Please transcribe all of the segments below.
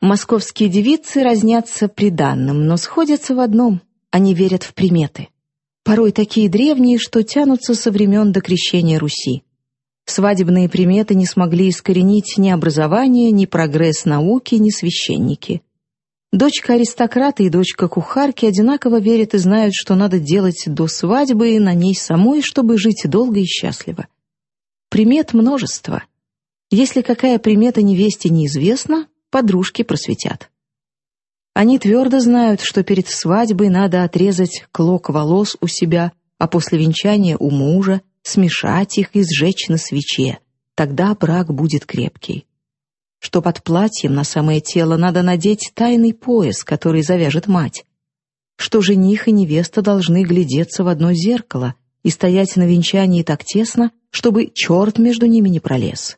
Московские девицы разнятся приданным, но сходятся в одном — они верят в приметы. Порой такие древние, что тянутся со времен до крещения Руси. Свадебные приметы не смогли искоренить ни образование, ни прогресс науки, ни священники. Дочка аристократа и дочка кухарки одинаково верят и знают, что надо делать до свадьбы и на ней самой, чтобы жить долго и счастливо. Примет множество. Если какая примета невесте неизвестна, подружки просветят. Они твердо знают, что перед свадьбой надо отрезать клок волос у себя, а после венчания у мужа, смешать их и сжечь на свече. Тогда брак будет крепкий. Что под платьем на самое тело надо надеть тайный пояс, который завяжет мать. Что жених и невеста должны глядеться в одно зеркало и стоять на венчании так тесно, чтобы черт между ними не пролез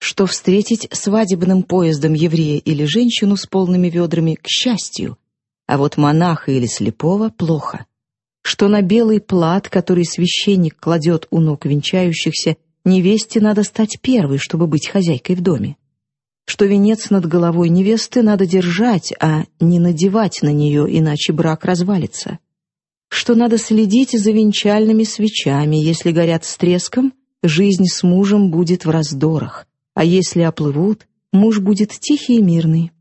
что встретить свадебным поездом еврея или женщину с полными ведрами к счастью, а вот монаха или слепого плохо. Что на белый плат, который священник кладет у ног венчающихся, невесте надо стать первой, чтобы быть хозяйкой в доме. Что венец над головой невесты надо держать, а не надевать на нее, иначе брак развалится. Что надо следить за венчальными свечами, если горят с треском, жизнь с мужем будет в раздорах а если оплывут, муж будет тихий и мирный.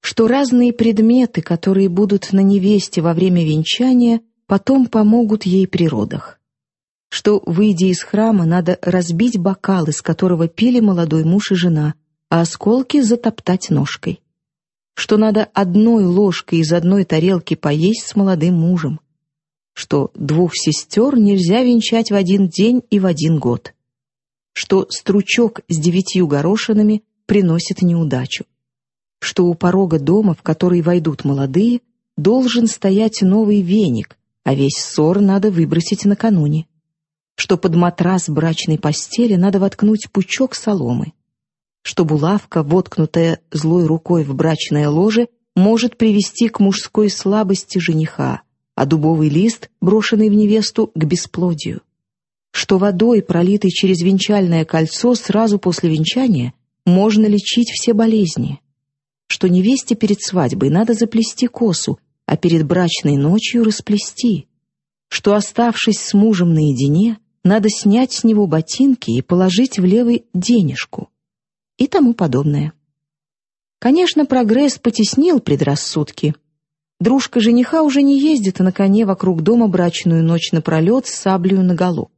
Что разные предметы, которые будут на невесте во время венчания, потом помогут ей при родах. Что, выйдя из храма, надо разбить бокал, из которого пили молодой муж и жена, а осколки затоптать ножкой. Что надо одной ложкой из одной тарелки поесть с молодым мужем. Что двух сестер нельзя венчать в один день и в один год что стручок с девятью горошинами приносит неудачу, что у порога дома, в который войдут молодые, должен стоять новый веник, а весь ссор надо выбросить накануне, что под матрас брачной постели надо воткнуть пучок соломы, что булавка, воткнутая злой рукой в брачное ложе, может привести к мужской слабости жениха, а дубовый лист, брошенный в невесту, к бесплодию что водой, пролитой через венчальное кольцо сразу после венчания, можно лечить все болезни, что невесте перед свадьбой надо заплести косу, а перед брачной ночью расплести, что, оставшись с мужем наедине, надо снять с него ботинки и положить в левый денежку и тому подобное. Конечно, прогресс потеснил предрассудки. Дружка жениха уже не ездит на коне вокруг дома брачную ночь напролет с саблею наголо.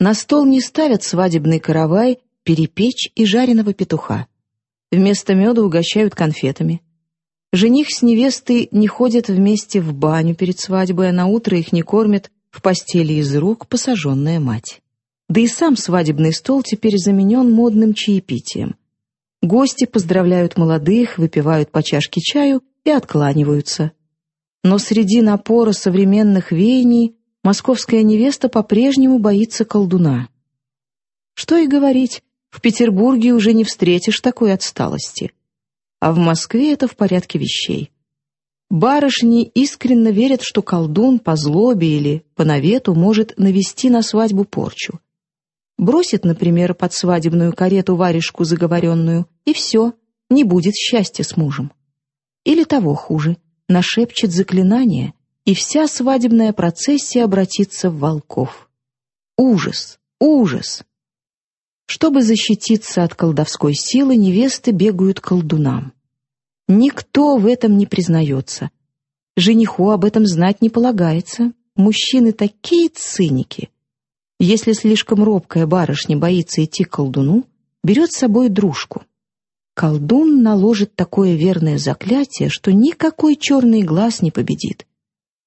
На стол не ставят свадебный каравай, перепечь и жареного петуха. Вместо меда угощают конфетами. Жених с невестой не ходят вместе в баню перед свадьбой, а на утро их не кормят в постели из рук посаженная мать. Да и сам свадебный стол теперь заменен модным чаепитием. Гости поздравляют молодых, выпивают по чашке чаю и откланиваются. Но среди напора современных веяний московская невеста по-прежнему боится колдуна. Что и говорить, в Петербурге уже не встретишь такой отсталости. А в Москве это в порядке вещей. Барышни искренне верят, что колдун по злобе или по навету может навести на свадьбу порчу. Бросит, например, под свадебную карету варежку заговоренную, и все, не будет счастья с мужем. Или того хуже, нашепчет заклинание, и вся свадебная процессия обратится в волков. Ужас! Ужас! Чтобы защититься от колдовской силы, невесты бегают к колдунам. Никто в этом не признается. Жениху об этом знать не полагается. Мужчины такие циники. Если слишком робкая барышня боится идти к колдуну, берет с собой дружку. Колдун наложит такое верное заклятие, что никакой черный глаз не победит.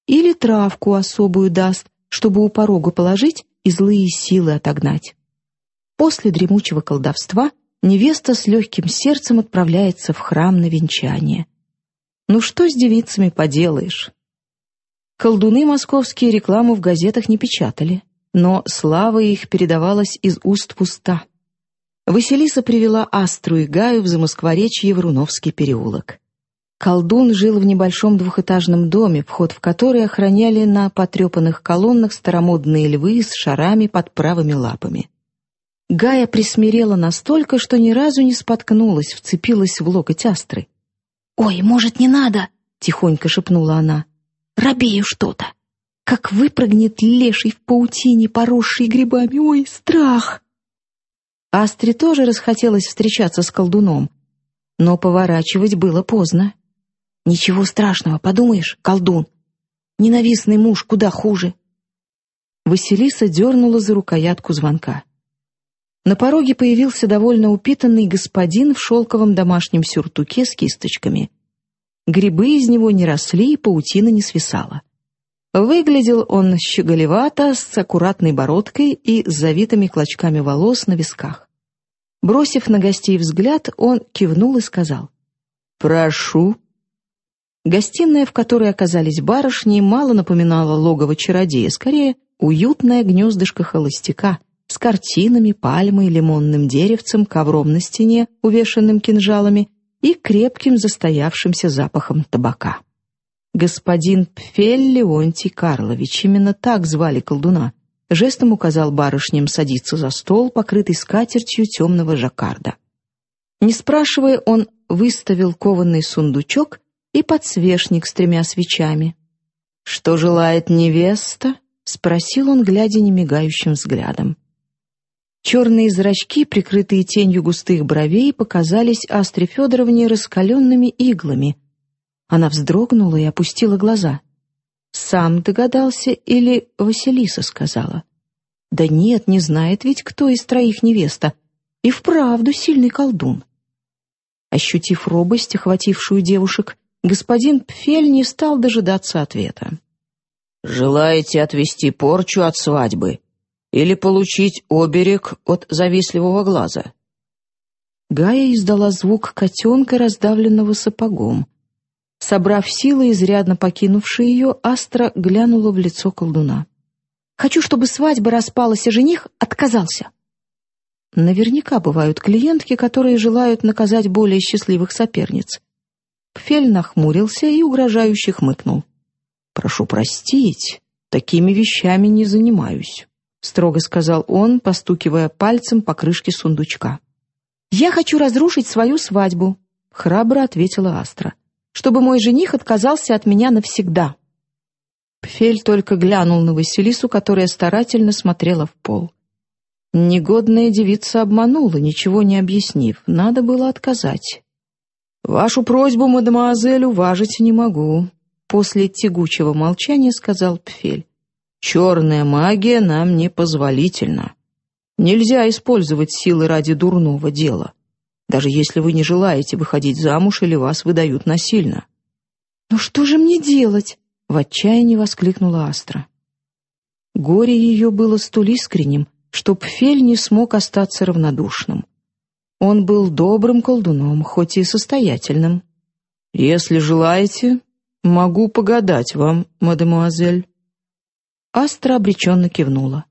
Или травку особую даст, чтобы у порога положить и злые силы отогнать. После дремучего колдовства невеста с легким сердцем отправляется в храм на венчание. Ну что с девицами поделаешь? Колдуны московские рекламу в газетах не печатали, но слава их передавалась из уст в уста. Василиса привела Астру и Гаю в Замоскворечье в Руновский переулок. Колдун жил в небольшом двухэтажном доме, вход в который охраняли на потрепанных колоннах старомодные львы с шарами под правыми лапами. Гая присмирела настолько, что ни разу не споткнулась, вцепилась в локоть астры. «Ой, может, не надо?» — тихонько шепнула она. «Робею что-то. Как выпрыгнет леший в паутине, поросший грибами. Ой, страх!» Астре тоже расхотелось встречаться с колдуном, но поворачивать было поздно. «Ничего страшного, подумаешь, колдун. Ненавистный муж куда хуже». Василиса дернула за рукоятку звонка. На пороге появился довольно упитанный господин в шелковом домашнем сюртуке с кисточками. Грибы из него не росли, и паутина не свисала. Выглядел он щеголевато, с аккуратной бородкой и с завитыми клочками волос на висках. Бросив на гостей взгляд, он кивнул и сказал «Прошу». Гостиная, в которой оказались барышни, мало напоминала логово чародея, скорее уютное гнездышко холостяка с картинами, пальмой, лимонным деревцем, ковром на стене, увешанным кинжалами и крепким застоявшимся запахом табака. Господин Пфель Леонтий Карлович, именно так звали колдуна, жестом указал барышням садиться за стол, покрытый скатертью темного жаккарда. Не спрашивая, он выставил кованный сундучок и подсвечник с тремя свечами. «Что желает невеста?» — спросил он, глядя немигающим взглядом. Черные зрачки, прикрытые тенью густых бровей, показались Астре Федоровне раскаленными иглами, она вздрогнула и опустила глаза. «Сам догадался или Василиса сказала?» «Да нет, не знает ведь, кто из троих невеста. И вправду сильный колдун». Ощутив робость, охватившую девушек, господин Пфель не стал дожидаться ответа. «Желаете отвести порчу от свадьбы или получить оберег от завистливого глаза?» Гая издала звук котенка, раздавленного сапогом. Собрав силы, изрядно покинувшие ее, Астра глянула в лицо колдуна. «Хочу, чтобы свадьба распалась, и жених отказался». Наверняка бывают клиентки, которые желают наказать более счастливых соперниц. Пфель нахмурился и угрожающе хмыкнул. «Прошу простить, такими вещами не занимаюсь», — строго сказал он, постукивая пальцем по крышке сундучка. «Я хочу разрушить свою свадьбу», — храбро ответила Астра чтобы мой жених отказался от меня навсегда. Пфель только глянул на Василису, которая старательно смотрела в пол. Негодная девица обманула, ничего не объяснив. Надо было отказать. «Вашу просьбу, мадемуазель, уважить не могу», — после тягучего молчания сказал Пфель. «Черная магия нам не позволительна. Нельзя использовать силы ради дурного дела даже если вы не желаете выходить замуж или вас выдают насильно. «Ну что же мне делать?» — в отчаянии воскликнула Астра. Горе ее было столь искренним, что Пфель не смог остаться равнодушным. Он был добрым колдуном, хоть и состоятельным. «Если желаете, могу погадать вам, мадемуазель». Астра обреченно кивнула.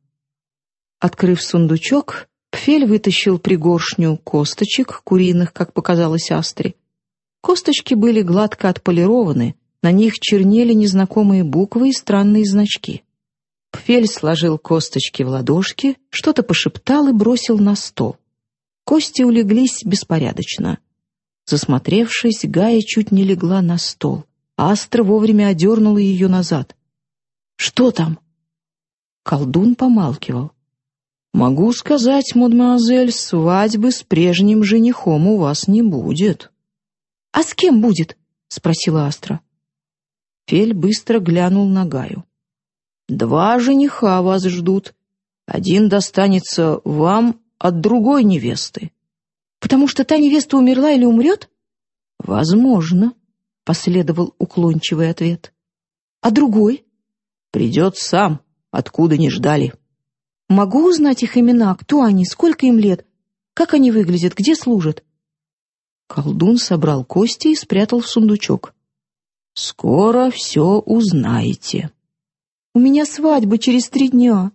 Открыв сундучок, Пфель вытащил пригоршню косточек, куриных, как показалось Астре. Косточки были гладко отполированы, на них чернели незнакомые буквы и странные значки. Пфель сложил косточки в ладошки, что-то пошептал и бросил на стол. Кости улеглись беспорядочно. Засмотревшись, Гая чуть не легла на стол. Астра вовремя одернула ее назад. «Что там?» Колдун помалкивал. «Могу сказать, мадемуазель, свадьбы с прежним женихом у вас не будет». «А с кем будет?» — спросила Астра. Фель быстро глянул на Гаю. «Два жениха вас ждут. Один достанется вам от другой невесты». «Потому что та невеста умерла или умрет?» «Возможно», — последовал уклончивый ответ. «А другой?» «Придет сам, откуда не ждали». Могу узнать их имена, кто они, сколько им лет, как они выглядят, где служат?» Колдун собрал кости и спрятал в сундучок. «Скоро все узнаете». «У меня свадьба через три дня.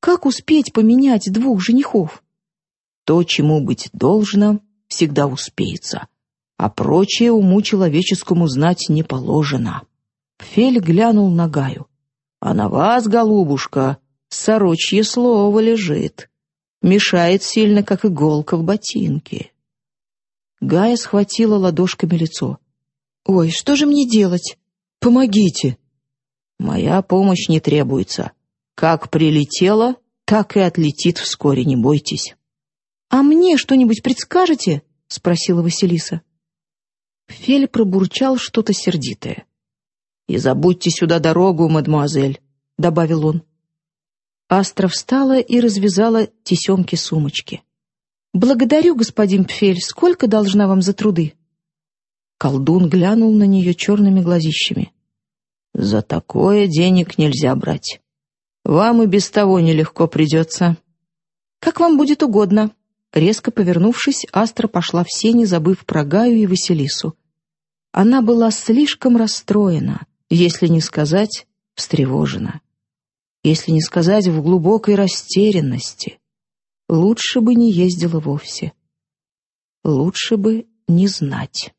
Как успеть поменять двух женихов?» «То, чему быть должно, всегда успеется, а прочее уму человеческому знать не положено». Фель глянул на Гаю. «А на вас, голубушка, сорочье слово лежит. Мешает сильно, как иголка в ботинке. Гая схватила ладошками лицо. «Ой, что же мне делать? Помогите!» «Моя помощь не требуется. Как прилетела, так и отлетит вскоре, не бойтесь». «А мне что-нибудь предскажете?» — спросила Василиса. Фель пробурчал что-то сердитое. «И забудьте сюда дорогу, мадемуазель», — добавил он. Астра встала и развязала тесемки сумочки. «Благодарю, господин Пфель. Сколько должна вам за труды?» Колдун глянул на нее черными глазищами. «За такое денег нельзя брать. Вам и без того нелегко придется». «Как вам будет угодно». Резко повернувшись, Астра пошла в сени, забыв про Гаю и Василису. Она была слишком расстроена, если не сказать встревожена, если не сказать в глубокой растерянности. Лучше бы не ездила вовсе. Лучше бы не знать.